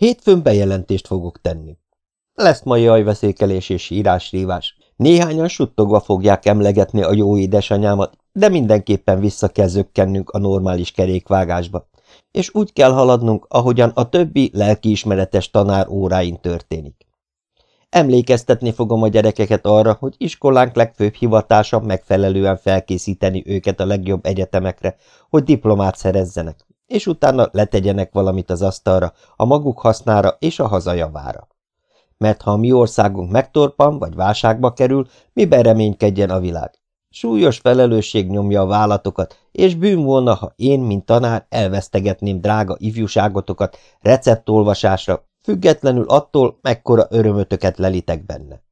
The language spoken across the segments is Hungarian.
Hétfőn bejelentést fogok tenni. Lesz mai ajveszékelés és írásrívás. Néhányan suttogva fogják emlegetni a jó édesanyámat, de mindenképpen vissza kell zökkennünk a normális kerékvágásba, és úgy kell haladnunk, ahogyan a többi lelkiismeretes tanár óráin történik. Emlékeztetni fogom a gyerekeket arra, hogy iskolánk legfőbb hivatása megfelelően felkészíteni őket a legjobb egyetemekre, hogy diplomát szerezzenek, és utána letegyenek valamit az asztalra, a maguk hasznára és a hazajavára. Mert ha a mi országunk megtorpan vagy válságba kerül, miben reménykedjen a világ? Súlyos felelősség nyomja a vállatokat, és bűn volna, ha én, mint tanár, elvesztegetném drága ifjúságotokat receptolvasásra, függetlenül attól, mekkora örömötöket lelitek benne.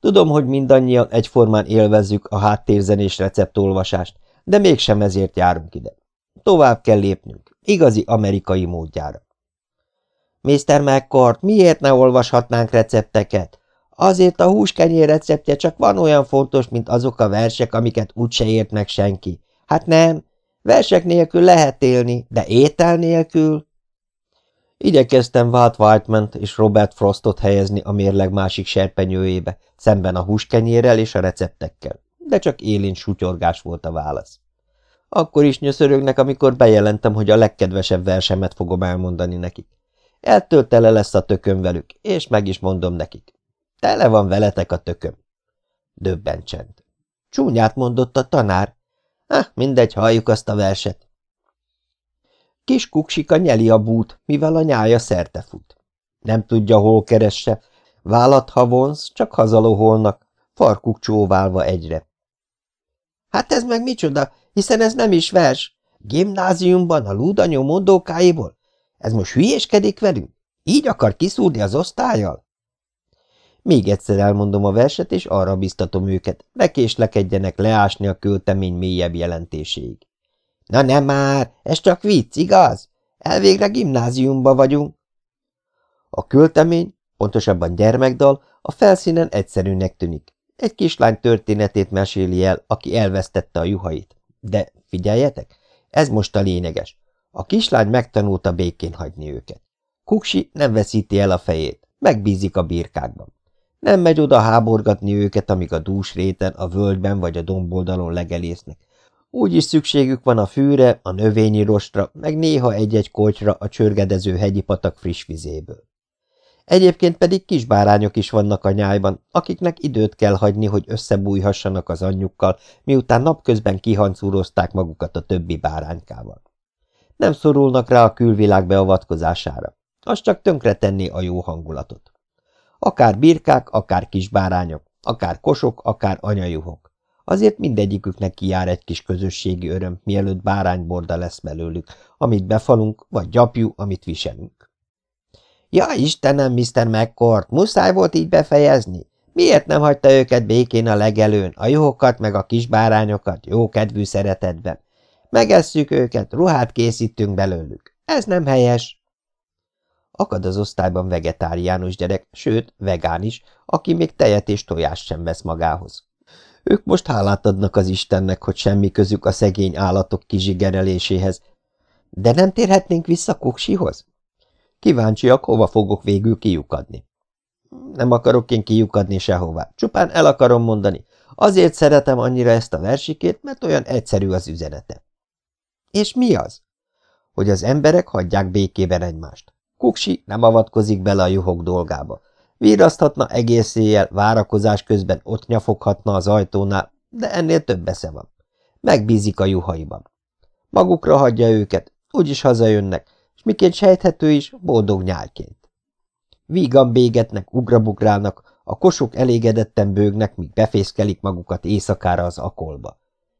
Tudom, hogy mindannyian egyformán élvezzük a háttérzenés receptolvasást, de mégsem ezért járunk ide. Tovább kell lépnünk, igazi amerikai módjára. Mr. McCord, miért ne olvashatnánk recepteket? Azért a húskenyér receptje csak van olyan fontos, mint azok a versek, amiket úgyse ért meg senki. Hát nem, versek nélkül lehet élni, de étel nélkül... Igyekeztem Walt whiteman és Robert Frostot helyezni a mérleg másik serpenyőjébe, szemben a húskenyérrel és a receptekkel, de csak élén sutyorgás volt a válasz. Akkor is nyöszörögnek, amikor bejelentem, hogy a legkedvesebb versemet fogom elmondani nekik. Ettől tele lesz a tököm velük, és meg is mondom nekik. Tele van veletek a tököm. Döbben csend. Csúnyát mondott a tanár. Ah, mindegy, halljuk azt a verset. Kis kuksika nyeli a bút, mivel a nyája szerte fut. Nem tudja, hol keresse, vállat, ha vonz, csak hazaloholnak, farkuk csóválva egyre. Hát ez meg micsoda, hiszen ez nem is vers. Gimnáziumban a lúdanyó mondókáiból? Ez most hülyéskedik velünk? Így akar kiszúrni az osztályjal? Még egyszer elmondom a verset, és arra biztatom őket, ne késlekedjenek leásni a költemény mélyebb jelentéséig. Na nem már, ez csak vicc, igaz? Elvégre gimnáziumba vagyunk. A költemény, pontosabban gyermekdal, a felszínen egyszerűnek tűnik. Egy kislány történetét meséli el, aki elvesztette a juhait. De figyeljetek, ez most a lényeges. A kislány megtanulta békén hagyni őket. Kuksi nem veszíti el a fejét, megbízik a birkákban. Nem megy oda háborgatni őket, amíg a dús réten, a völgyben vagy a domboldalon legelésznek. Úgyis szükségük van a fűre, a növényi rostra, meg néha egy-egy kocsra a csörgedező hegyi patak friss vizéből. Egyébként pedig kisbárányok is vannak a nyájban, akiknek időt kell hagyni, hogy összebújhassanak az anyjukkal, miután napközben kihancúrozták magukat a többi báránykával. Nem szorulnak rá a külvilág beavatkozására, az csak tönkretenné a jó hangulatot. Akár birkák, akár kisbárányok, akár kosok, akár anyajuhok. Azért mindegyiküknek kijár egy kis közösségi öröm, mielőtt bárányborda lesz belőlük, amit befalunk, vagy gyapjú, amit viselünk. Ja, Istenem, Mr. McCord, muszáj volt így befejezni? Miért nem hagyta őket békén a legelőn, a juhokat meg a kisbárányokat jó kedvű szeretetben? Megesszük őket, ruhát készítünk belőlük. Ez nem helyes. Akad az osztályban vegetáriánus gyerek, sőt, vegán is, aki még tejet és tojást sem vesz magához. Ők most hálát adnak az Istennek, hogy semmi közük a szegény állatok kizsigereléséhez. De nem térhetnénk vissza Kuksihoz? Kíváncsiak, hova fogok végül kiukadni. Nem akarok én kiukadni sehová, csupán el akarom mondani. Azért szeretem annyira ezt a versikét, mert olyan egyszerű az üzenete. És mi az? Hogy az emberek hagyják békében egymást. Kuksi nem avatkozik bele a juhok dolgába. Víraszthatna egész éjjel, várakozás közben ott nyafoghatna az ajtónál, de ennél több esze van. Megbízik a juhaiban. Magukra hagyja őket, úgyis hazajönnek, miként sejthető is, boldog nyálként. Vígan bégetnek, ugrabugrálnak, a kosok elégedetten bőgnek, míg befészkelik magukat éjszakára az akolba.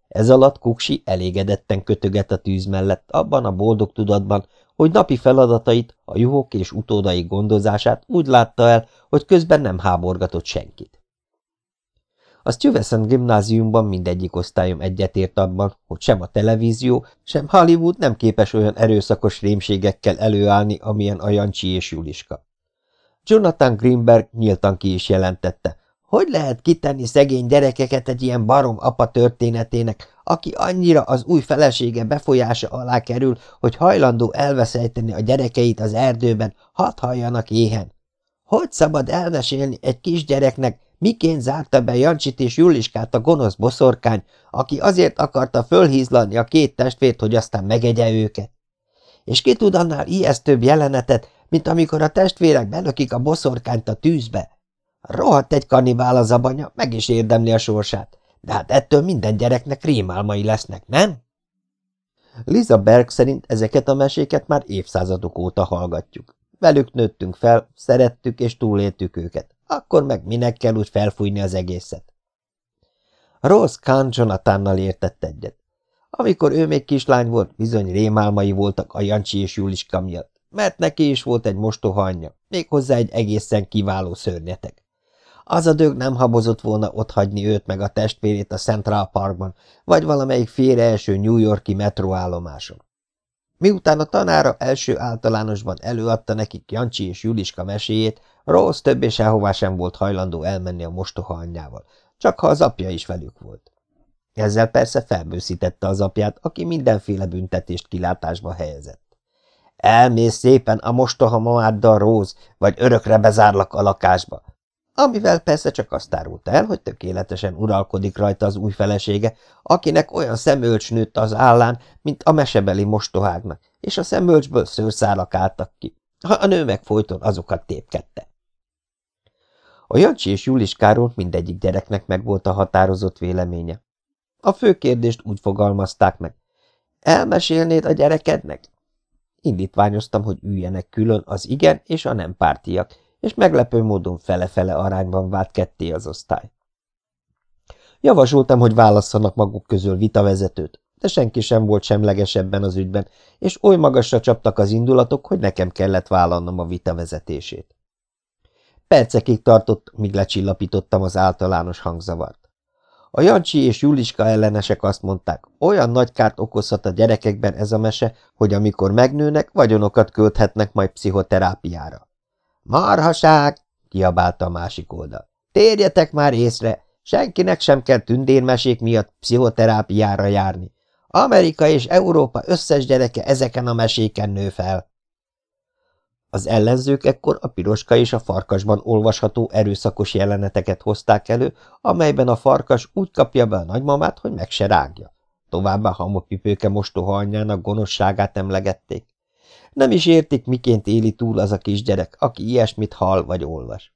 Ez alatt Kuksi elégedetten kötöget a tűz mellett, abban a boldog tudatban, hogy napi feladatait, a juhok és utódai gondozását úgy látta el, hogy közben nem háborgatott senkit. A Stuyvesant gimnáziumban mindegyik osztályom egyetért abban, hogy sem a televízió, sem Hollywood nem képes olyan erőszakos rémségekkel előállni, amilyen a Jancsi és Juliska. Jonathan Greenberg nyíltan ki is jelentette, Hogy lehet kitenni szegény gyerekeket egy ilyen barom apa történetének, aki annyira az új felesége befolyása alá kerül, hogy hajlandó elveszejteni a gyerekeit az erdőben, hadd halljanak éhen? Hogy szabad elmesélni egy kisgyereknek, miként zárta be Jancsit és Juliskát a gonosz boszorkány, aki azért akarta fölhízlalni a két testvért, hogy aztán megegye őket? És ki tud annál ijesztőbb jelenetet, mint amikor a testvérek belökik a boszorkányt a tűzbe? Rohadt egy kannibál az abanya, meg is érdemli a sorsát, de hát ettől minden gyereknek rémálmai lesznek, nem? Liza Berg szerint ezeket a meséket már évszázadok óta hallgatjuk. Velük nőttünk fel, szerettük és túléltük őket. Akkor meg minek kell úgy felfújni az egészet? Rose Khan Jonathannal értett egyet. Amikor ő még kislány volt, bizony rémálmai voltak a Jancsi és Juliska miatt, mert neki is volt egy mostoha anyja, méghozzá egy egészen kiváló szörnyetek. Az a dög nem habozott volna otthagyni őt meg a testvérét a Central Parkban, vagy valamelyik félre első New Yorki metróállomáson. Miután a tanára első általánosban előadta nekik Jancsi és Juliska meséjét, Rose többé sehová sem volt hajlandó elmenni a mostoha anyjával, csak ha az apja is velük volt. Ezzel persze felbőszítette az apját, aki mindenféle büntetést kilátásba helyezett. Elmész szépen a mostoha mamáddal, Rose, vagy örökre bezárlak a lakásba, amivel persze csak azt árult el, hogy tökéletesen uralkodik rajta az új felesége, akinek olyan szemölcs nőtt az állán, mint a mesebeli mostohágnak, és a szemölcsből szőrszálak álltak ki, ha a nő meg folyton azokat tépkedte. A Jancsi és Juliskáról mindegyik gyereknek megvolt a határozott véleménye. A fő kérdést úgy fogalmazták meg. Elmesélnéd a gyerekednek? Indítványoztam, hogy üljenek külön az igen és a nem pártiak, és meglepő módon fele-fele arányban vált ketté az osztály. Javasoltam, hogy válasszanak maguk közül vitavezetőt, de senki sem volt semlegesebben az ügyben, és oly magasra csaptak az indulatok, hogy nekem kellett vállalnom a vita vezetését. Percekig tartott, míg lecsillapítottam az általános hangzavart. A Jancsi és Juliska ellenesek azt mondták, olyan nagy kárt okozhat a gyerekekben ez a mese, hogy amikor megnőnek, vagyonokat költhetnek majd pszichoterápiára. Marhaság! kiabálta a másik oldal. Térjetek már észre, senkinek sem kell tündérmesék miatt pszichoterápiára járni. Amerika és Európa összes gyereke ezeken a meséken nő fel. Az ellenzők ekkor a piroska és a farkasban olvasható erőszakos jeleneteket hozták elő, amelyben a farkas úgy kapja be a nagymamát, hogy meg se rágja. Továbbá hamopipőke mostoha anyjának gonoszságát emlegették. Nem is értik, miként éli túl az a kisgyerek, aki ilyesmit hall vagy olvas.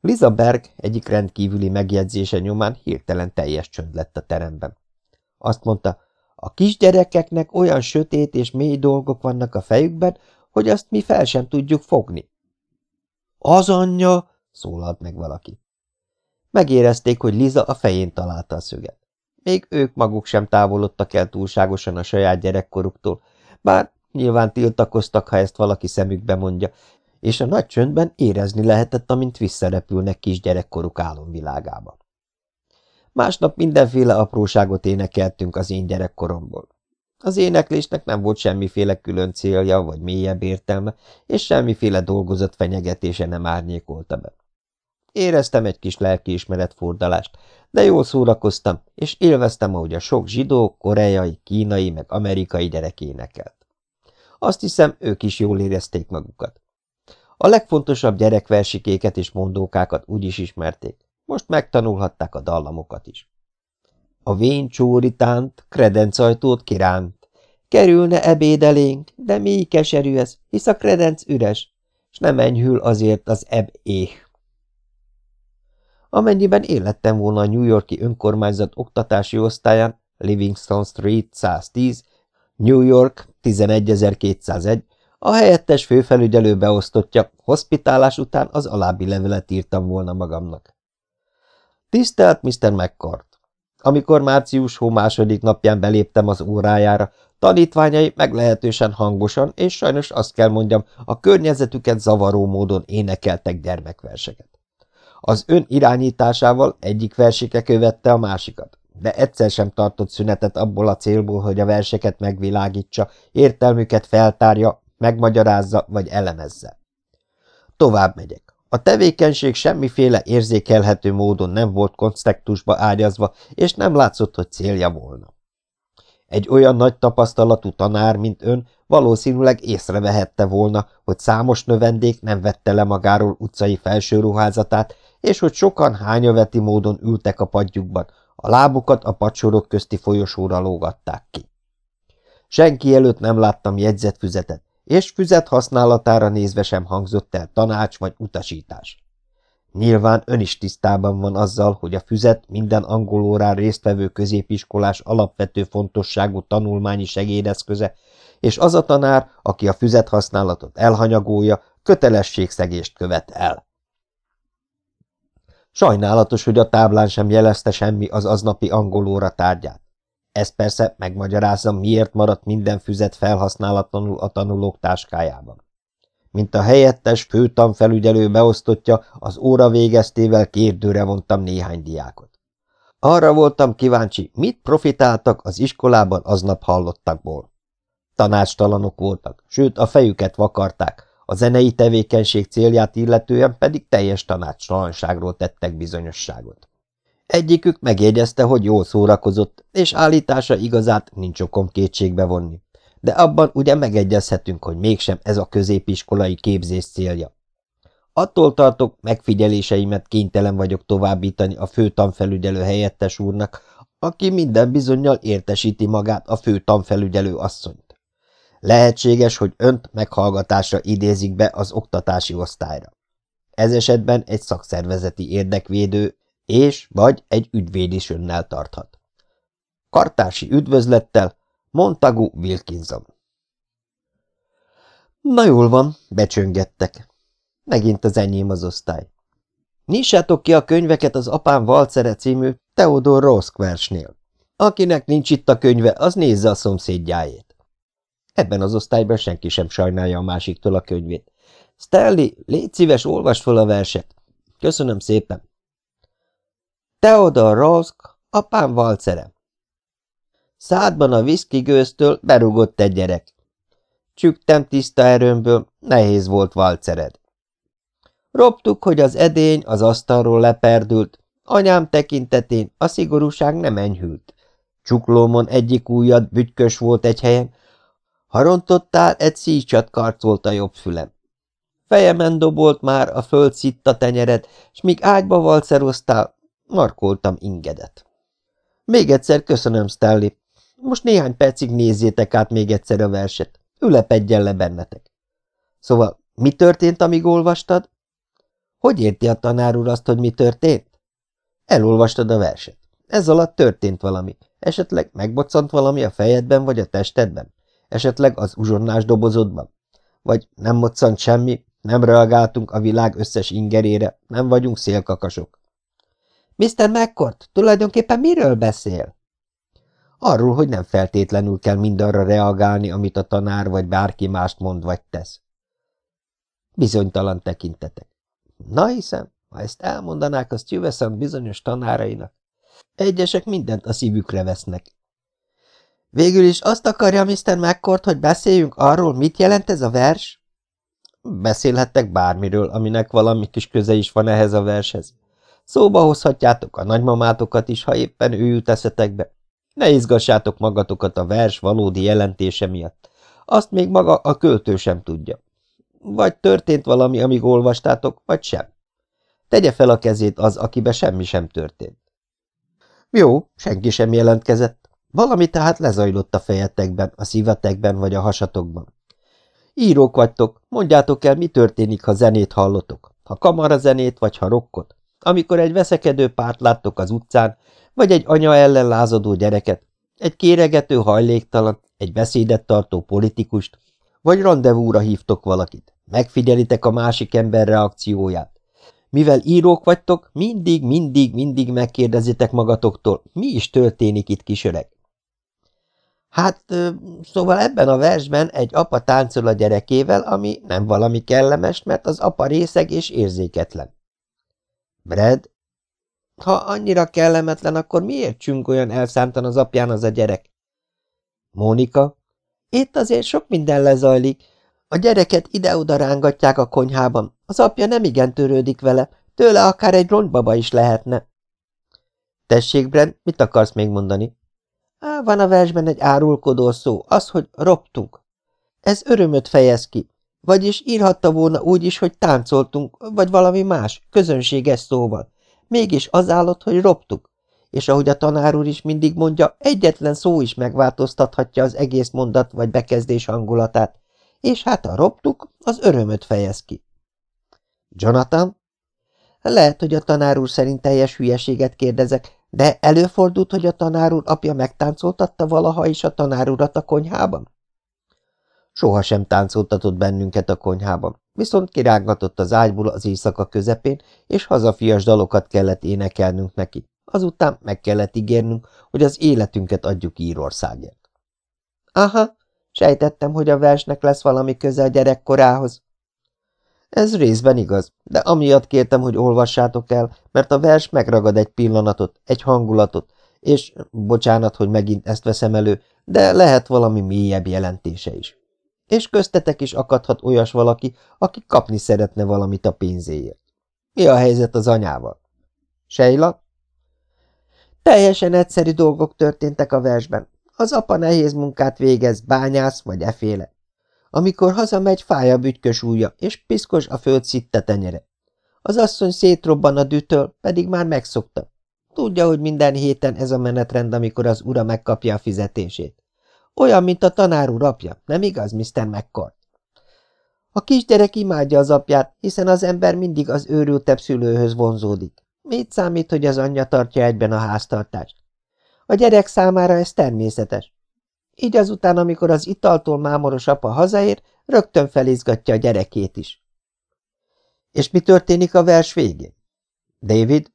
Liza Berg egyik rendkívüli megjegyzése nyomán hirtelen teljes csönd lett a teremben. Azt mondta, a kisgyerekeknek olyan sötét és mély dolgok vannak a fejükben, hogy azt mi fel sem tudjuk fogni. Az anyja, szólalt meg valaki. Megérezték, hogy Liza a fején találta a szöget. Még ők maguk sem távolodtak el túlságosan a saját gyerekkoruktól, bár Nyilván tiltakoztak, ha ezt valaki szemükbe mondja, és a nagy csöndben érezni lehetett, amint visszarepülnek kisgyerekkoruk álomvilágába. Másnap mindenféle apróságot énekeltünk az én gyerekkoromból. Az éneklésnek nem volt semmiféle külön célja vagy mélyebb értelme, és semmiféle dolgozott fenyegetése nem árnyékolta be. Éreztem egy kis lelkiismeret fordalást, de jól szórakoztam, és élveztem, ahogy a sok zsidó, koreai, kínai meg amerikai gyerek énekelt. Azt hiszem, ők is jól érezték magukat. A legfontosabb gyerekversikéket és mondókákat úgy is ismerték. Most megtanulhatták a dallamokat is. A vén csóritánt, kredencajtót kiránt. Kerülne ebédelénk, de mi keserű ez, hisz a kredenc üres, s nem enyhül azért az eb éh. Amennyiben élettem volna a New Yorki önkormányzat oktatási osztályán, Livingston Street 110, New York 11201, a helyettes főfelügyelő beosztottja, hospitálás után az alábbi levelet írtam volna magamnak. Tisztelt Mr. McCart! Amikor március hó második napján beléptem az órájára, tanítványai meglehetősen hangosan, és sajnos azt kell mondjam, a környezetüket zavaró módon énekeltek gyermekverseket. Az ön irányításával egyik versike követte a másikat de egyszer sem tartott szünetet abból a célból, hogy a verseket megvilágítsa, értelmüket feltárja, megmagyarázza vagy elemezze. Tovább megyek. A tevékenység semmiféle érzékelhető módon nem volt kontextusba ágyazva, és nem látszott, hogy célja volna. Egy olyan nagy tapasztalatú tanár, mint ön, valószínűleg észrevehette volna, hogy számos növendék nem vette le magáról utcai felsőruházatát, és hogy sokan hányaveti módon ültek a padjukban, a lábukat a padsorok közti folyosóra lógatták ki. Senki előtt nem láttam jegyzetfüzetet, és füzet használatára nézve sem hangzott el tanács vagy utasítás. Nyilván ön is tisztában van azzal, hogy a füzet minden angolórán résztvevő középiskolás alapvető fontosságú tanulmányi segédeszköze, és az a tanár, aki a füzet használatot elhanyagolja, kötelességszegést követ el. Sajnálatos, hogy a táblán sem jelezte semmi az aznapi angolóra tárgyát. Ez persze megmagyarázza, miért maradt minden füzet felhasználatlanul a tanulók táskájában. Mint a helyettes főtanfelügyelő beosztottja, az óra végeztével kérdőre vontam néhány diákot. Arra voltam kíváncsi, mit profitáltak az iskolában aznap hallottakból. Tanácstalanok voltak, sőt a fejüket vakarták, a zenei tevékenység célját illetően pedig teljes tanácstalanságról tettek bizonyosságot. Egyikük megjegyezte, hogy jól szórakozott, és állítása igazát nincs okom kétségbe vonni. De abban ugye megegyezhetünk, hogy mégsem ez a középiskolai képzés célja. Attól tartok, megfigyeléseimet kénytelen vagyok továbbítani a fő tanfelügyelő helyettes úrnak, aki minden bizonyal értesíti magát a fő tanfelügyelő asszonyt. Lehetséges, hogy önt meghallgatásra idézik be az oktatási osztályra. Ez esetben egy szakszervezeti érdekvédő és vagy egy ügyvéd is önnel tarthat. Kartási üdvözlettel Montagu Wilkinson Na jól van, becsöngettek. Megint az enyém az osztály. Nyissátok ki a könyveket az apám valcere című Theodor Rosk versnél. Akinek nincs itt a könyve, az nézze a szomszédjáét. Ebben az osztályban senki sem sajnálja a másiktól a könyvét. Stanley, légy szíves, olvasd fel a verset. Köszönöm szépen. Theodor Rosk, apám valcere. Szádban a viszki gőztől berugott egy gyerek. Csüktem tiszta erőmből, nehéz volt valcered. Robtuk, hogy az edény az asztalról leperdült, anyám tekintetén a szigorúság nem enyhült. Csuklómon egyik ujjad bütykös volt egy helyen, ha rontottál, egy szícsat karcolt a jobb fülem. Fejemen dobolt már a föld szitta tenyered, s míg ágyba valceroztál, markoltam ingedet. Még egyszer köszönöm, Stanley. Most néhány percig nézzétek át még egyszer a verset. Ülepedjen le bennetek. Szóval, mi történt, amíg olvastad? Hogy érti a tanár úr azt, hogy mi történt? Elolvastad a verset. Ez alatt történt valami. Esetleg megboccant valami a fejedben vagy a testedben? Esetleg az uzsonnás dobozodban? Vagy nem moccant semmi, nem reagáltunk a világ összes ingerére, nem vagyunk szélkakasok. Mr. McCord, tulajdonképpen miről beszél? Arról, hogy nem feltétlenül kell mindarra reagálni, amit a tanár vagy bárki mást mond vagy tesz. Bizonytalan tekintetek. Na hiszem, ha ezt elmondanák a Stuyvesant bizonyos tanárainak, egyesek mindent a szívükre vesznek. Végül is azt akarja Mr. McCord, hogy beszéljünk arról, mit jelent ez a vers? Beszélhettek bármiről, aminek valami kis köze is van ehhez a vershez. Szóba hozhatjátok a nagymamátokat is, ha éppen ő jut eszetekbe. Ne izgassátok magatokat a vers valódi jelentése miatt. Azt még maga a költő sem tudja. Vagy történt valami, amíg olvastátok, vagy sem. Tegye fel a kezét az, akibe semmi sem történt. Jó, senki sem jelentkezett. Valami tehát lezajlott a fejetekben, a szívetekben vagy a hasatokban. Írók vagytok, mondjátok el, mi történik, ha zenét hallotok, ha kamarazenét vagy ha rokkot, amikor egy veszekedő párt láttok az utcán, vagy egy anya ellen lázadó gyereket, egy kéregető hajléktalan, egy beszédet tartó politikust, vagy rendezvúra hívtok valakit, megfigyelitek a másik ember reakcióját. Mivel írók vagytok, mindig, mindig, mindig megkérdezitek magatoktól, mi is történik itt, kisöreg. Hát, szóval ebben a versben egy apa táncol a gyerekével, ami nem valami kellemes, mert az apa részeg és érzéketlen. Brad, ha annyira kellemetlen, akkor miért csünk olyan elszántan az apján az a gyerek? Mónika, itt azért sok minden lezajlik. A gyereket ide-oda rángatják a konyhában. Az apja nem igen törődik vele, tőle akár egy ronybaba is lehetne. Tessék, Brent, mit akarsz még mondani? Van a versben egy árulkodó szó, az, hogy roptunk. Ez örömöt fejez ki, vagyis írhatta volna úgy is, hogy táncoltunk, vagy valami más, közönséges szóval. Mégis az állott, hogy roptuk. És ahogy a tanár úr is mindig mondja, egyetlen szó is megváltoztathatja az egész mondat vagy bekezdés hangulatát. És hát a roptuk az örömöt fejez ki. Jonathan? Lehet, hogy a tanár úr szerint teljes hülyeséget kérdezek, de előfordult, hogy a tanár úr apja megtáncoltatta valaha is a tanár urat a konyhában? Soha sem táncoltatott bennünket a konyhában, viszont kirángatott az ágyból az éjszaka közepén, és hazafias dalokat kellett énekelnünk neki. Azután meg kellett ígérnünk, hogy az életünket adjuk Írországért. Aha, sejtettem, hogy a versnek lesz valami köze a gyerekkorához. Ez részben igaz, de amiatt kértem, hogy olvassátok el, mert a vers megragad egy pillanatot, egy hangulatot, és, bocsánat, hogy megint ezt veszem elő, de lehet valami mélyebb jelentése is. És köztetek is akadhat olyas valaki, aki kapni szeretne valamit a pénzéért. Mi a helyzet az anyával? Sejla? Teljesen egyszerű dolgok történtek a versben. Az apa nehéz munkát végez, bányász vagy eféle. Amikor hazamegy, fáj a bütykös ujja, és piszkos a föld szitte tenyere. Az asszony szétrobban a dütől, pedig már megszokta. Tudja, hogy minden héten ez a menetrend, amikor az ura megkapja a fizetését. Olyan, mint a tanár úr apja, nem igaz, Mr. McCord? A kisgyerek imádja az apját, hiszen az ember mindig az őrültebb szülőhöz vonzódik. Mit számít, hogy az anyja tartja egyben a háztartást? A gyerek számára ez természetes. Így azután, amikor az italtól mámoros apa hazaér, rögtön felizgatja a gyerekét is. És mi történik a vers végén? David?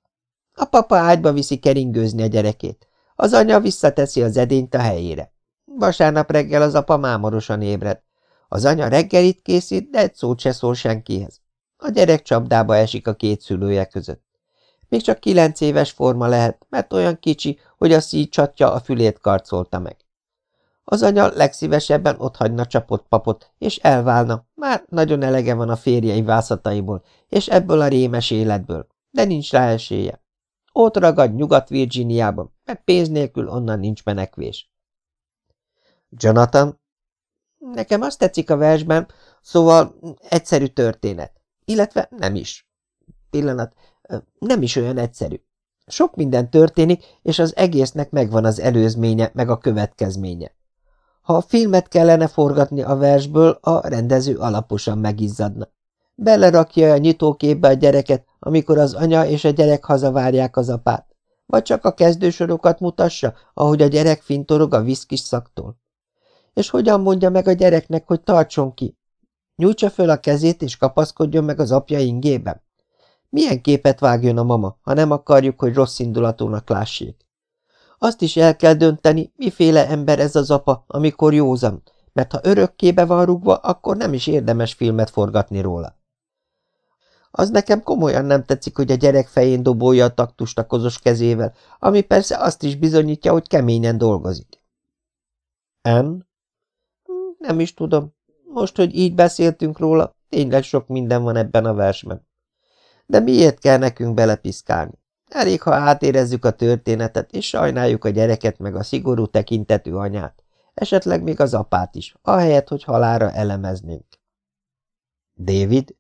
A papa ágyba viszi keringőzni a gyerekét. Az anya visszateszi az edényt a helyére. Vasárnap reggel az apa mámorosan ébred. Az anya reggelit készít, de egy szót se szól senkihez. A gyerek csapdába esik a két szülője között. Még csak kilenc éves forma lehet, mert olyan kicsi, hogy a szíj csatja a fülét karcolta meg. Az anya legszívesebben otthagyna csapott papot, és elválna. Már nagyon elege van a férjei vászataiból, és ebből a rémes életből, de nincs rá esélye. Ott ragad Nyugat-Virginiában, mert pénz nélkül onnan nincs menekvés. Jonathan? Nekem azt tetszik a versben, szóval egyszerű történet. Illetve nem is. Pillanat, nem is olyan egyszerű. Sok minden történik, és az egésznek megvan az előzménye, meg a következménye. Ha a filmet kellene forgatni a versből, a rendező alaposan megizzadna. Belerakja a nyitóképbe a gyereket, amikor az anya és a gyerek hazavárják az apát. Vagy csak a kezdősorokat mutassa, ahogy a gyerek fintorog a viszkis szaktól. És hogyan mondja meg a gyereknek, hogy tartson ki? Nyújtsa föl a kezét, és kapaszkodjon meg az apja ingében? Milyen képet vágjon a mama, ha nem akarjuk, hogy rossz indulatúnak lássék? Azt is el kell dönteni, miféle ember ez az apa, amikor józan, mert ha örökkébe van rúgva, akkor nem is érdemes filmet forgatni róla. Az nekem komolyan nem tetszik, hogy a gyerek fején dobolja a taktust a kozos kezével, ami persze azt is bizonyítja, hogy keményen dolgozik. En? Nem is tudom. Most, hogy így beszéltünk róla, tényleg sok minden van ebben a versben. De miért kell nekünk belepiszkálni? Elég, ha átérezzük a történetet, és sajnáljuk a gyereket meg a szigorú tekintetű anyát, esetleg még az apát is, ahelyett, hogy halára elemeznénk. David?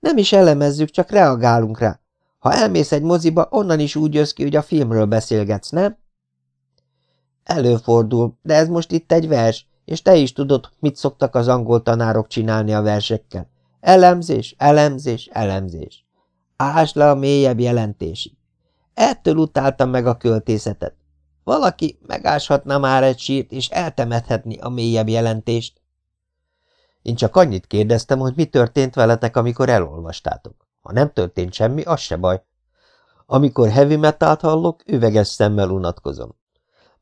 Nem is elemezzük, csak reagálunk rá. Ha elmész egy moziba, onnan is úgy jössz ki, hogy a filmről beszélgetsz, nem? Előfordul, de ez most itt egy vers, és te is tudod, mit szoktak az angol tanárok csinálni a versekkel. Elemzés, elemzés, elemzés. Ásd le a mélyebb jelentésig. Ettől utáltam meg a költészetet. Valaki megáshatna már egy sírt, és eltemethetni a mélyebb jelentést. Én csak annyit kérdeztem, hogy mi történt veletek, amikor elolvastátok. Ha nem történt semmi, az se baj. Amikor heavy metalt hallok, üveges szemmel unatkozom.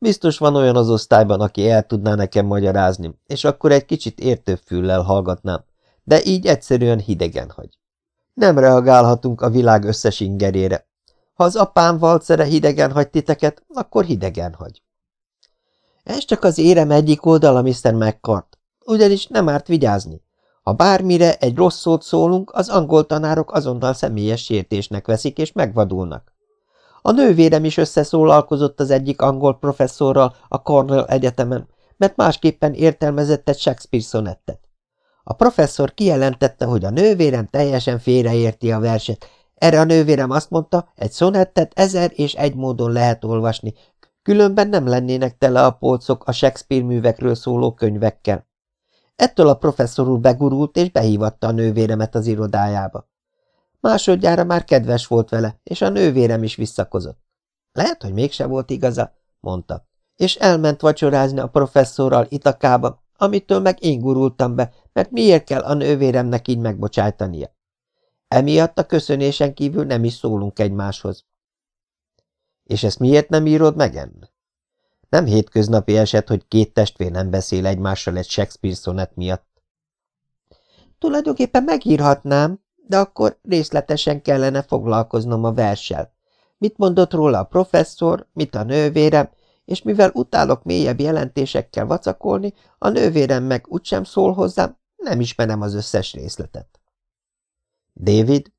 Biztos van olyan az osztályban, aki el tudná nekem magyarázni, és akkor egy kicsit értőbb füllel hallgatnám, de így egyszerűen hidegen hagy. Nem reagálhatunk a világ összes ingerére, ha az apám valcere hidegen hagy titeket, akkor hidegen hagy. Ez csak az érem egyik oldala, Mr. McCart, ugyanis nem árt vigyázni. Ha bármire egy rossz szót szólunk, az angol tanárok azonnal személyes sértésnek veszik, és megvadulnak. A nővérem is összeszólalkozott az egyik angol professzorral a Cornell Egyetemen, mert másképpen értelmezett egy Shakespeare szonettet. A professzor kijelentette, hogy a nővérem teljesen félreérti a verset. Erre a nővérem azt mondta, egy szonettet ezer és egy módon lehet olvasni, különben nem lennének tele a polcok a Shakespeare művekről szóló könyvekkel. Ettől a professzor úr begurult, és behívatta a nővéremet az irodájába. Másodjára már kedves volt vele, és a nővérem is visszakozott. Lehet, hogy mégse volt igaza, mondta, és elment vacsorázni a professzorral Itakába, amitől meg én gurultam be, mert miért kell a nővéremnek így megbocsájtania. Emiatt a köszönésen kívül nem is szólunk egymáshoz. És ezt miért nem írod meg ennek? Nem hétköznapi eset, hogy két testvér nem beszél egymással egy Shakespeare szonet miatt. Tulajdonképpen megírhatnám, de akkor részletesen kellene foglalkoznom a verssel. Mit mondott róla a professzor, mit a nővérem, és mivel utálok mélyebb jelentésekkel vacakolni, a nővérem meg úgysem szól hozzám, nem ismerem az összes részletet. David?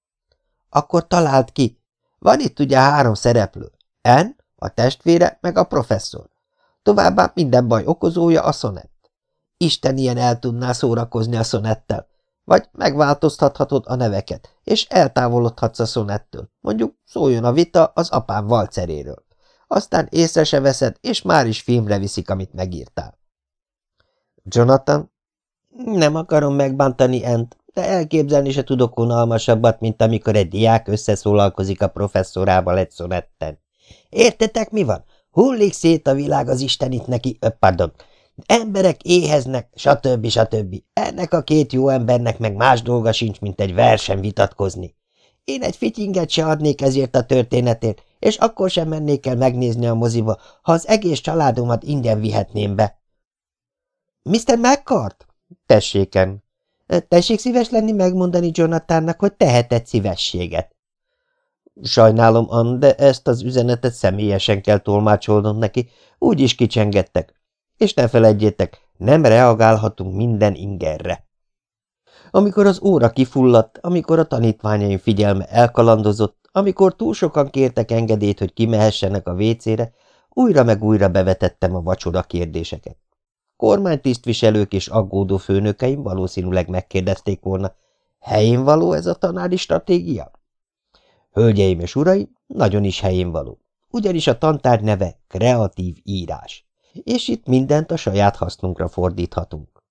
Akkor talált ki. Van itt ugye három szereplő. Ann, a testvére, meg a professzor. Továbbá minden baj okozója a szonett. Isten ilyen el tudná szórakozni a szonettel, vagy megváltoztathatod a neveket, és eltávolodhatsz a szonettől. Mondjuk szóljon a vita az apám valceréről. Aztán észre se veszed, és már is filmre viszik, amit megírtál. Jonathan? Nem akarom megbántani Ent, de elképzelni se tudok unalmasabbat, mint amikor egy diák összeszólalkozik a professzorával egy szonetten. Értetek, mi van? Hullik szét a világ az istenit neki, ö, pardon, emberek éheznek, stb. stb. Ennek a két jó embernek meg más dolga sincs, mint egy versen vitatkozni. Én egy fityinget se adnék ezért a történetért, és akkor sem mennék el megnézni a moziba, ha az egész családomat ingyen vihetném be. Mr. McCart? Tesséken. Tessék szíves lenni megmondani Jonathannak, hogy tehetett szívességet. Sajnálom, Ann, de ezt az üzenetet személyesen kell tolmácsolnom neki, úgy is kicsengettek. És ne feledjétek, nem reagálhatunk minden ingerre. Amikor az óra kifulladt, amikor a tanítványaim figyelme elkalandozott, amikor túl sokan kértek engedélyt, hogy kimehessenek a vécére, újra meg újra bevetettem a vacsora kérdéseket. Kormánytisztviselők és aggódó főnökeim valószínűleg megkérdezték volna, helyén való ez a tanári stratégia? Hölgyeim és uraim, nagyon is helyén való. Ugyanis a tantár neve kreatív írás, és itt mindent a saját hasznunkra fordíthatunk.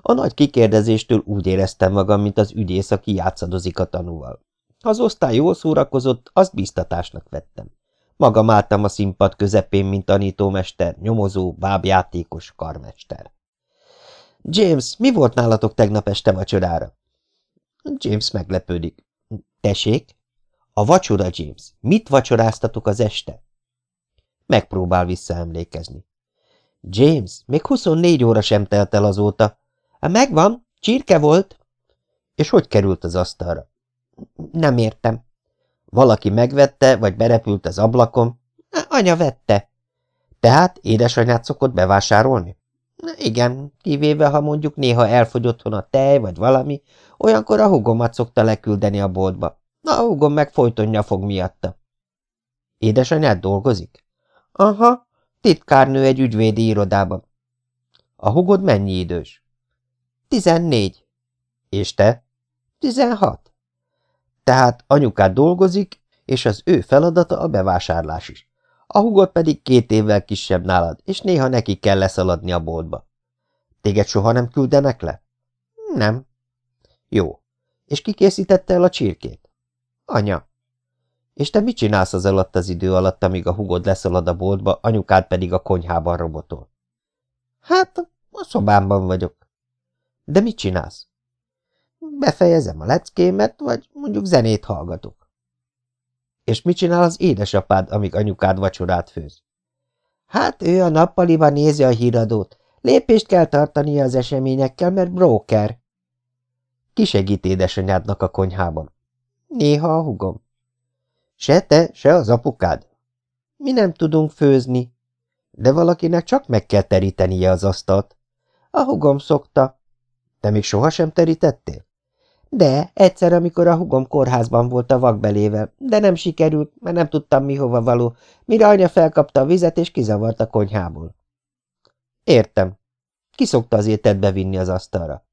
A nagy kikérdezéstől úgy éreztem magam, mint az ügyész, aki játszadozik a tanúval. Ha az osztály jól szórakozott, azt biztatásnak vettem. Magam álltam a színpad közepén, mint tanítómester, nyomozó, bábjátékos, karmester. James, mi volt nálatok tegnap este vacsorára? James meglepődik. Tessék? A vacsora, James. Mit vacsoráztatok az este? Megpróbál visszaemlékezni. James, még 24 óra sem telt el azóta. Megvan, csirke volt. És hogy került az asztalra? Nem értem. Valaki megvette, vagy berepült az ablakon? Anya vette. Tehát édesanyát szokott bevásárolni? Igen, kivéve, ha mondjuk néha elfogy otthon a tej, vagy valami, olyankor a hugomat szokta leküldeni a boltba. Na, a hugom meg folyton nyafog miatta. Édesanyád dolgozik? Aha, titkárnő egy ügyvédi irodában. A hugod mennyi idős? Tizennégy. És te? Tizenhat. Tehát anyukád dolgozik, és az ő feladata a bevásárlás is. A hugod pedig két évvel kisebb nálad, és néha neki kell leszaladni a boltba. Téged soha nem küldenek le? Nem. Jó. És ki készítette el a csirkét? Anya. És te mit csinálsz az alatt az idő alatt, amíg a hugod leszalad a boltba, anyukád pedig a konyhában robotol? Hát, a szobámban vagyok. De mit csinálsz? Befejezem a leckémet, vagy mondjuk zenét hallgatok. És mit csinál az édesapád, amíg anyukád vacsorát főz? Hát ő a nappaliban nézi a híradót. Lépést kell tartania az eseményekkel, mert broker. Ki segít édesanyádnak a konyhában? Néha a hugom. Se te, se az apukád. Mi nem tudunk főzni, de valakinek csak meg kell terítenie az asztalt. A hugom szokta. Te még sohasem terítettél? De, egyszer, amikor a hugom kórházban volt a vakbelével, de nem sikerült, mert nem tudtam, mi hova való, mire anya felkapta a vizet, és kizavart a konyhából. Értem. Ki szokta az ételt bevinni az asztalra?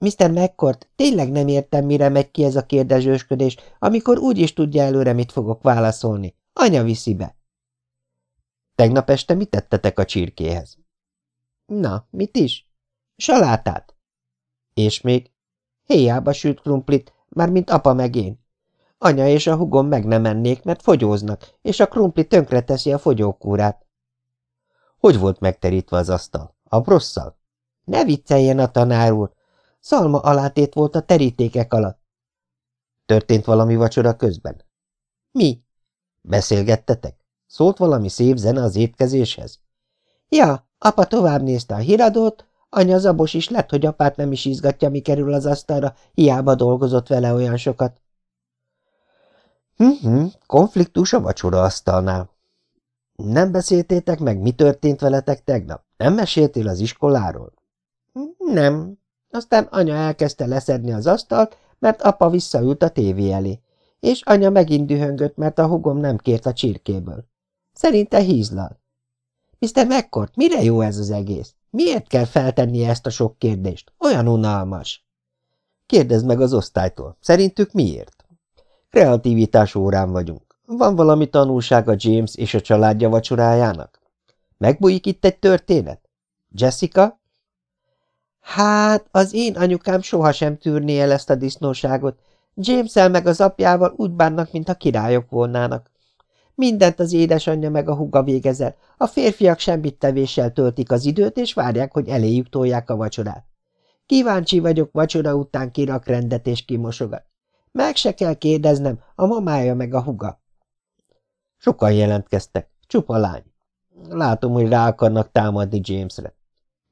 Mr. McCord, tényleg nem értem, mire megy ki ez a kérdezősködés, amikor úgy is tudja előre, mit fogok válaszolni. Anya viszi be. Tegnap este mit tettetek a csirkéhez? Na, mit is? Salátát. És még? Héjába sült krumplit, mármint apa meg én. Anya és a hugom meg nem ennék, mert fogyóznak, és a krumpli tönkre teszi a fogyókúrát. Hogy volt megterítve az asztal? A brosszal? Ne vicceljen a tanár úr! Szalma alátét volt a terítékek alatt. Történt valami vacsora közben? Mi? Beszélgettetek? Szólt valami szép zene az étkezéshez? Ja, apa tovább nézte a híradót, anya zabos is lett, hogy apát nem is izgatja, mi kerül az asztalra, hiába dolgozott vele olyan sokat. Hm, konfliktus a vacsora asztalnál. Nem beszéltétek meg, mi történt veletek tegnap? Nem meséltél az iskoláról? Nem. Aztán anya elkezdte leszedni az asztalt, mert apa visszaült a tévé elé, és anya megint dühöngött, mert a hugom nem kért a csirkéből. Szerinte hízlal. Mr. McCord, mire jó ez az egész? Miért kell feltennie ezt a sok kérdést? Olyan unalmas. Kérdezd meg az osztálytól. Szerintük miért? Kreativitás órán vagyunk. Van valami tanulsága James és a családja vacsorájának? Megbújik itt egy történet? Jessica? Hát, az én anyukám sohasem tűrné el ezt a disznóságot. james meg az apjával úgy bánnak, mint a királyok volnának. Mindent az édesanyja meg a huga végezel. A férfiak semmit tevéssel töltik az időt, és várják, hogy eléjük tolják a vacsorát. Kíváncsi vagyok vacsora után kirak rendet és kimosogat. Meg se kell kérdeznem, a mamája meg a huga. Sokan jelentkeztek, csupa lány. Látom, hogy rá akarnak támadni Jamesre.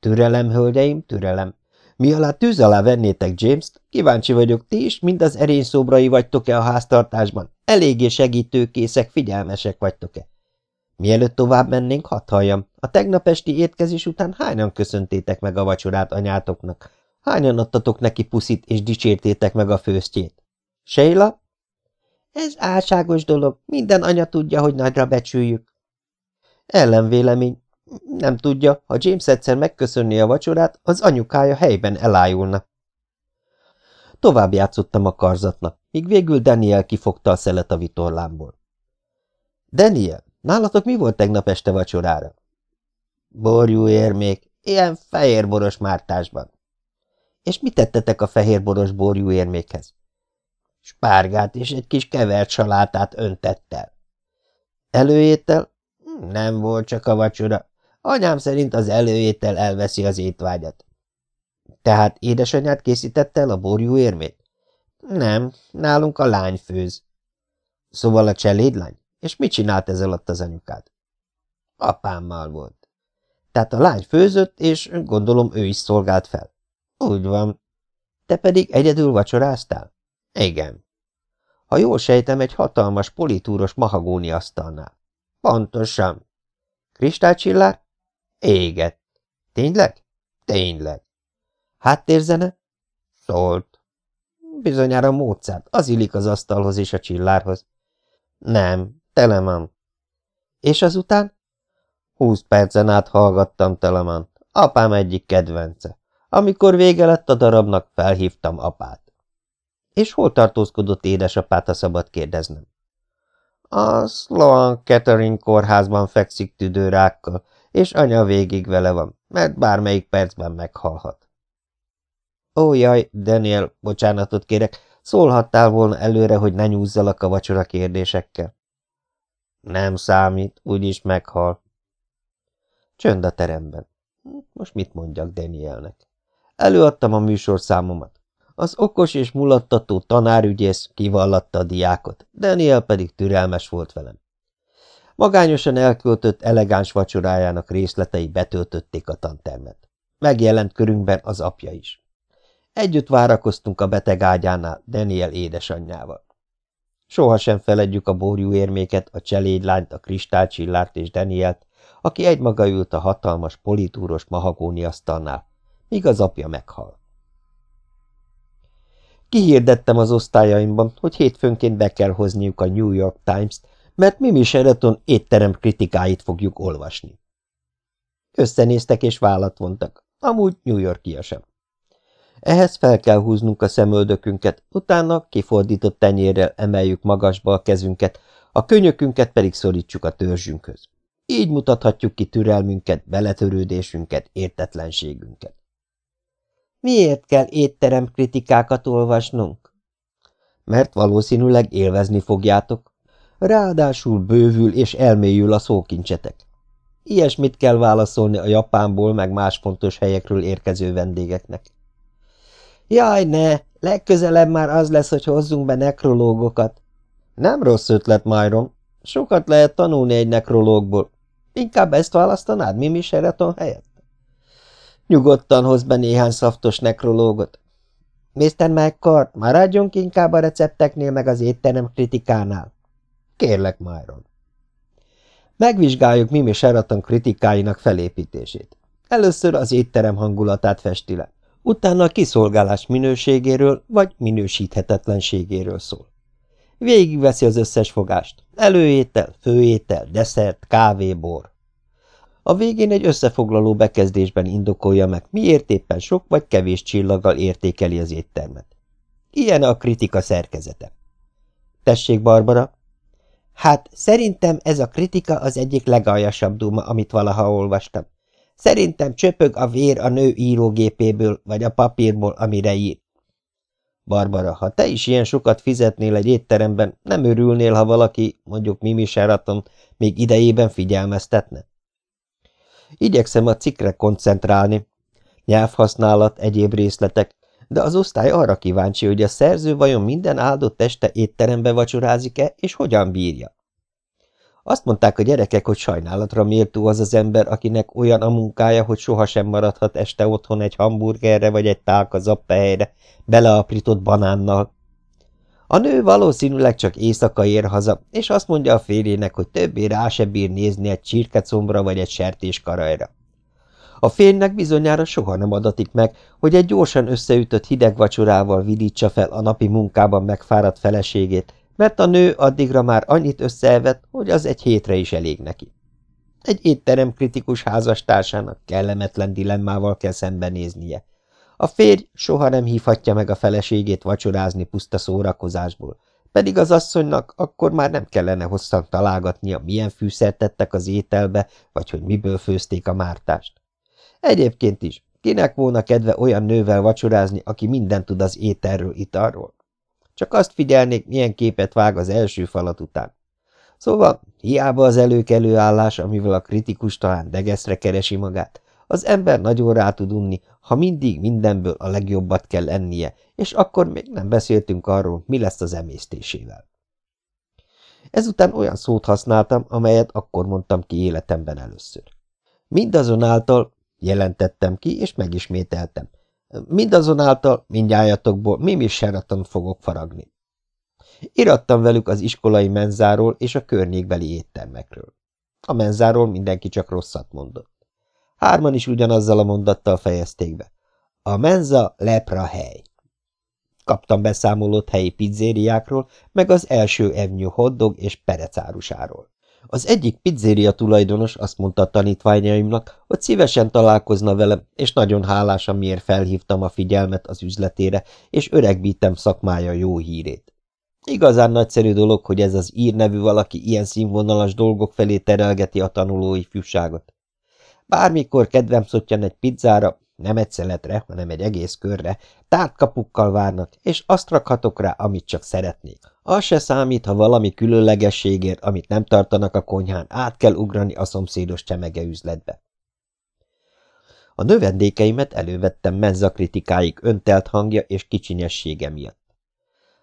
Türelem, hölgyeim, türelem. Mi alá tűz alá vennétek James-t, kíváncsi vagyok, ti is mind az erény szobrai vagytok-e a háztartásban? Eléggé segítőkészek, figyelmesek vagytok-e? Mielőtt tovább mennénk, hadd halljam, a tegnap esti étkezés után hányan köszöntétek meg a vacsorát anyátoknak? Hányan adtatok neki puszit és dicsértétek meg a főztjét? Sheila? Ez álságos dolog, minden anya tudja, hogy nagyra becsüljük. Ellenvélemény. Nem tudja, ha James egyszer megköszönni a vacsorát, az anyukája helyben elájulna. Tovább játszottam a karzatnak, míg végül Daniel kifogta a szelet a vitorlámból. Daniel, nálatok mi volt tegnap este vacsorára? Borjú érmék, ilyen fehérboros mártásban. És mit tettetek a fehérboros borjú érmékhez? Spárgát és egy kis kevert salátát öntettel. Előétel? Nem volt csak a vacsora. Anyám szerint az előétel elveszi az étvágyat. Tehát édesanyát készítette el a borjú érmét? Nem, nálunk a lány főz. Szóval a cselédlány? És mit csinált ez alatt az anyukád? Apámmal volt. Tehát a lány főzött, és gondolom ő is szolgált fel. Úgy van. Te pedig egyedül vacsoráztál? Igen. Ha jól sejtem, egy hatalmas politúros mahagóni asztalnál. Pontosan. Kristálycsillár? Égett. Tényleg? Tényleg. Háttérzene? Szólt. Bizonyára Mozart, az illik az asztalhoz és a csillárhoz. Nem, Telemann. És azután? Húsz percen át hallgattam Telemant, apám egyik kedvence. Amikor vége lett a darabnak, felhívtam apát. És hol tartózkodott édesapát, ha szabad kérdeznem? A Sloan Catherine kórházban fekszik tüdőrákkal, és anya végig vele van, mert bármelyik percben meghalhat. Ó, jaj, Daniel, bocsánatot kérek, szólhattál volna előre, hogy ne nyúzzalak a vacsora kérdésekkel. Nem számít, úgyis meghal. Csönd a teremben. Most mit mondjak Danielnek? Előadtam a műsorszámomat. Az okos és mulattató tanárügyész kivallatta a diákot, Daniel pedig türelmes volt velem. Magányosan elköltött elegáns vacsorájának részletei betöltötték a tantermet. Megjelent körünkben az apja is. Együtt várakoztunk a beteg ágyánál Daniel édesanyjával. Sohasem feledjük a borjú érméket, a cselédlányt, a kristálycsillárt és Danielt, aki egymaga ült a hatalmas, politúros mahagóni asztalnál, míg az apja meghal. Kihirdettem az osztályaimban, hogy hétfőnként be kell hozniuk a New York Times-t, mert Mimi Sheraton étterem kritikáit fogjuk olvasni. Összenéztek és vállat vontak, amúgy New Yorkia sem. Ehhez fel kell húznunk a szemöldökünket, utána kifordított tenyérrel emeljük magasba a kezünket, a könyökünket pedig szorítsuk a törzsünkhöz. Így mutathatjuk ki türelmünket, beletörődésünket, értetlenségünket. Miért kell étterem kritikákat olvasnunk? Mert valószínűleg élvezni fogjátok. Ráadásul bővül és elmélyül a szókincsetek. Ilyesmit kell válaszolni a Japánból meg más fontos helyekről érkező vendégeknek. Jaj, ne! Legközelebb már az lesz, hogy hozzunk be nekrológokat. Nem rossz ötlet, Myron. Sokat lehet tanulni egy nekrológból. Inkább ezt választanád Mimi Sheraton helyett? Nyugodtan hoz be néhány szaftos nekrológot. Mr. McCart, maradjunk inkább a recepteknél meg az étterem kritikánál. Kérlek, Myron. Megvizsgáljuk Mimi Sheraton kritikáinak felépítését. Először az étterem hangulatát festi le, utána a kiszolgálás minőségéről vagy minősíthetetlenségéről szól. Végigveszi az összes fogást. Előétel, főétel, desszert, kávé, bor. A végén egy összefoglaló bekezdésben indokolja meg, miért éppen sok vagy kevés csillaggal értékeli az éttermet. Ilyen a kritika szerkezete. Tessék, Barbara? Hát, szerintem ez a kritika az egyik legaljasabb duma, amit valaha olvastam. Szerintem csöpög a vér a nő írógépéből, vagy a papírból, amire ír. Barbara, ha te is ilyen sokat fizetnél egy étteremben, nem örülnél, ha valaki, mondjuk Mimi Sheraton, még idejében figyelmeztetne? Igyekszem a cikkre koncentrálni, nyelvhasználat, egyéb részletek, de az osztály arra kíváncsi, hogy a szerző vajon minden áldott este étterembe vacsorázik-e, és hogyan bírja. Azt mondták a gyerekek, hogy sajnálatra méltó az az ember, akinek olyan a munkája, hogy sohasem maradhat este otthon egy hamburgerre vagy egy tálka zappehelyre, beleaprított banánnal. A nő valószínűleg csak éjszaka ér haza, és azt mondja a férjének, hogy többé rá se bír nézni egy csirkecombra vagy egy sertéskarajra. A férjnek bizonyára soha nem adatik meg, hogy egy gyorsan összeütött hideg vacsorával vidítsa fel a napi munkában megfáradt feleségét, mert a nő addigra már annyit összeevett, hogy az egy hétre is elég neki. Egy étterem kritikus házastársának kellemetlen dilemmával kell szembenéznie. A férj soha nem hívhatja meg a feleségét vacsorázni puszta szórakozásból, pedig az asszonynak akkor már nem kellene hosszan találgatnia, milyen fűszert tettek az ételbe, vagy hogy miből főzték a mártást. Egyébként is, kinek volna kedve olyan nővel vacsorázni, aki mindent tud az ételről, italról? Csak azt figyelnék, milyen képet vág az első falat után. Szóval hiába az előkelő állás, amivel a kritikus talán degeszre keresi magát, az ember nagyon rá tud unni, ha mindig mindenből a legjobbat kell ennie, és akkor még nem beszéltünk arról, mi lesz az emésztésével. Ezután olyan szót használtam, amelyet akkor mondtam ki életemben először. Mindazonáltal jelentettem ki, és megismételtem. Mindazonáltal mindjájatokból Mimi Sheraton fogok faragni. Irattam velük az iskolai menzáról és a környékbeli éttermekről. A menzáról mindenki csak rosszat mondott. Hárman is ugyanazzal a mondattal fejezték be. A menza lepra hely. Kaptam beszámolót helyi pizzériákról, meg az első evnyő hoddog és perecárusáról. Az egyik pizzéria tulajdonos azt mondta a tanítványaimnak, hogy szívesen találkozna velem, és nagyon hálás, amiért felhívtam a figyelmet az üzletére, és öregbítem szakmája jó hírét. Igazán nagyszerű dolog, hogy ez az ír nevű valaki ilyen színvonalas dolgok felé terelgeti a tanulói fűságot. Bármikor kedvem szottyan egy pizzára, nem egy szeletre, hanem egy egész körre, tártkapukkal várnak, és azt rakhatok rá, amit csak szeretnék. Az se számít, ha valami különlegességért, amit nem tartanak a konyhán, át kell ugrani a szomszédos csemege üzletbe. A növendékeimet elővettem mezzakritikáik öntelt hangja és kicsinyessége miatt.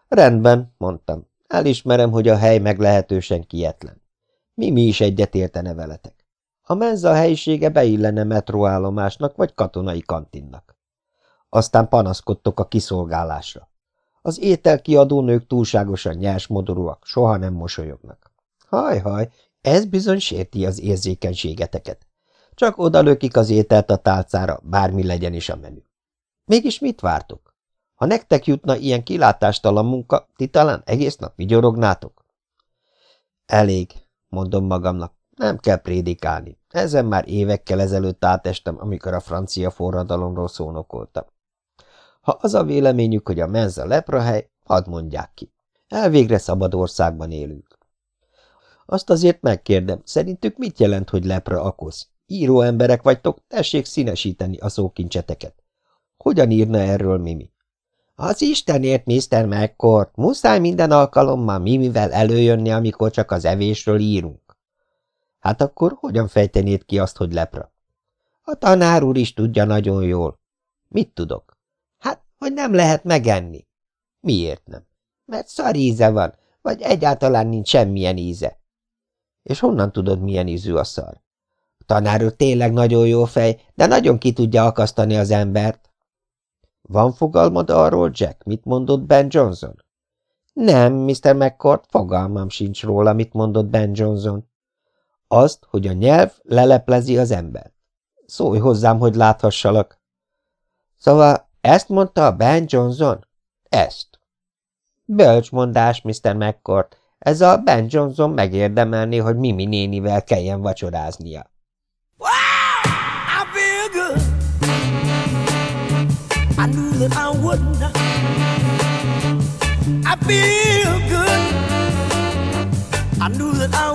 Rendben, mondtam. Elismerem, hogy a hely meglehetősen kietlen. Mi mi is egyetértene veletek. A menza helyisége beillene metróállomásnak vagy katonai kantinnak. Aztán panaszkodtok a kiszolgálásra. Az ételkiadó nők túlságosan nyers modorúak, soha nem mosolyognak. Haj-haj, ez bizony sérti az érzékenységeteket. Csak odalökik az ételt a tálcára, bármi legyen is a menü. Mégis mit vártok? Ha nektek jutna ilyen kilátástalan munka, ti talán egész nap vigyorognátok? Elég, mondom magamnak, nem kell prédikálni. Ezen már évekkel ezelőtt átestem, amikor a francia forradalomról szónokoltam. Ha az a véleményük, hogy a menza leprahely, hadd mondják ki. Elvégre szabad országban élünk. Azt azért megkérdem, szerintük mit jelent, hogy lepra akosz? Író emberek vagytok, tessék színesíteni a szókincseteket. Hogyan írna erről Mimi? Az Istenért, Mr. McCord, muszáj minden alkalommal Mimivel előjönni, amikor csak az evésről írunk. Hát akkor hogyan fejtenéd ki azt, hogy lepra? A tanár úr is tudja nagyon jól. Mit tudok? Hogy nem lehet megenni. Miért nem? Mert szar íze van, vagy egyáltalán nincs semmilyen íze. És honnan tudod, milyen ízű a szar? A tanár úr tényleg nagyon jó fej, de nagyon ki tudja akasztani az embert. Van fogalmad arról, Jack, mit mondott Ben Johnson? Nem, Mr. McCord, fogalmam sincs róla, mit mondott Ben Johnson. Azt, hogy a nyelv leleplezi az embert. Szólj hozzám, hogy láthassalak. Szóval ezt mondta a Ben Johnson? Ezt. Bölcsmondás, Mr. McCord. Ez a Ben Johnson megérdemelné, hogy Mimi nénivel kelljen vacsoráznia. Wow! I feel good. I knew that I.